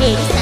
80s